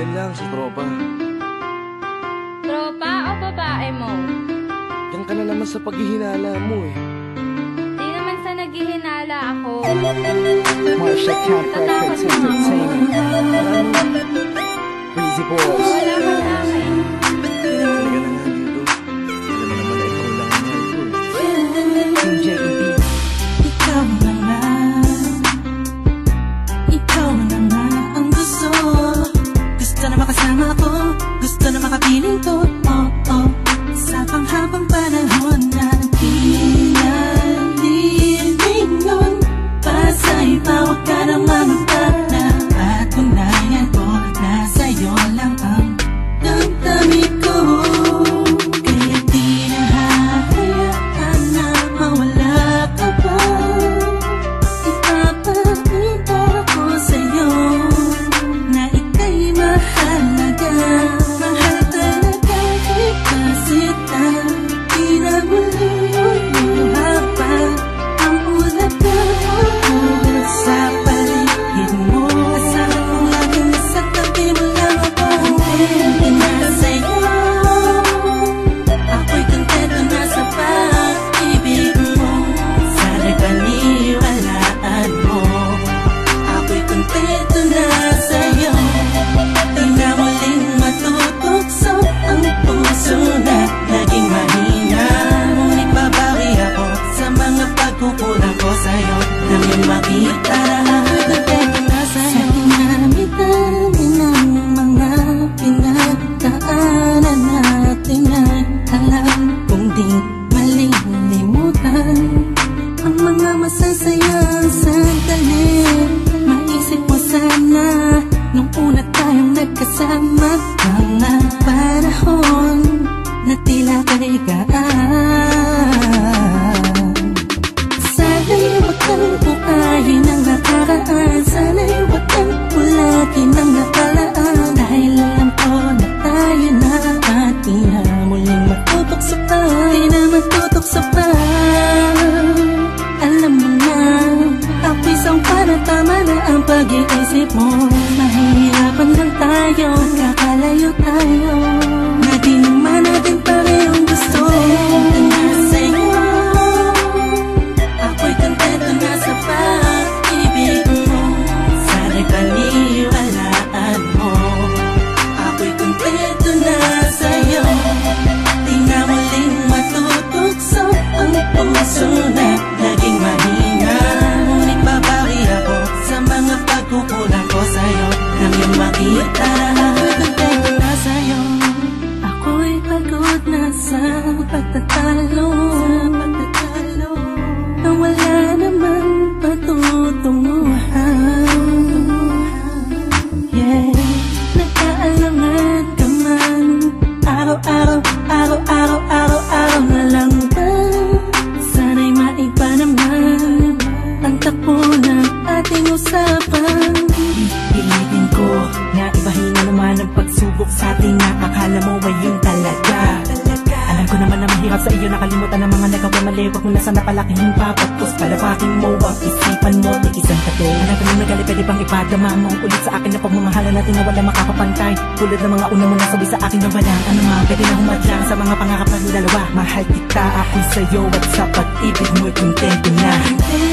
Diyan lang, sa tropa. Tropa o babae mo? Yan ka na naman sa paghihinala mo eh. Di naman sa naghihinala ako. Marsha Records Entertainment. Breezy Boys. Tila kay gaan Sana'y wag kang bukayin ang nakaraan Sana'y wag kang ulatin ang nakalaan Dahil alam ko na na At muling matutok sa pa na matutok sa Alam mo na Ako isang para tama na ang pag-iisip mo. Mahihirapan lang tayo Kakalayo tayo Ako'y kontento na sa'yo Ako'y pagod na sa pagtatalo. Na wala namang patutunguhan. Yeah, nagkaalangan ka man. Araw-araw, araw-araw, araw-araw Sana'y maiba naman. Ang takbo ng ating usapan na ibahin na naman ang pagsubok sa ating na akala mo ay yun talaga. Alam ko naman na mahirap sa iyo nakalimutan ang mga nagawa mali Huwag mo na sana palakihin pa palawakin mo ang isipan mo. Tikisan ka din Alam ko na nagali pwede bang ipadama mo Ulit sa akin na pagmamahalan natin na wala makakapantay? Tulad ng mga una mo nasabi sa akin na walang ano ma Pwede na humadlang sa mga pangarap natin dalawa. Mahal kita ako sa'yo at sa pag-ibig mo'y kontento na. Kontento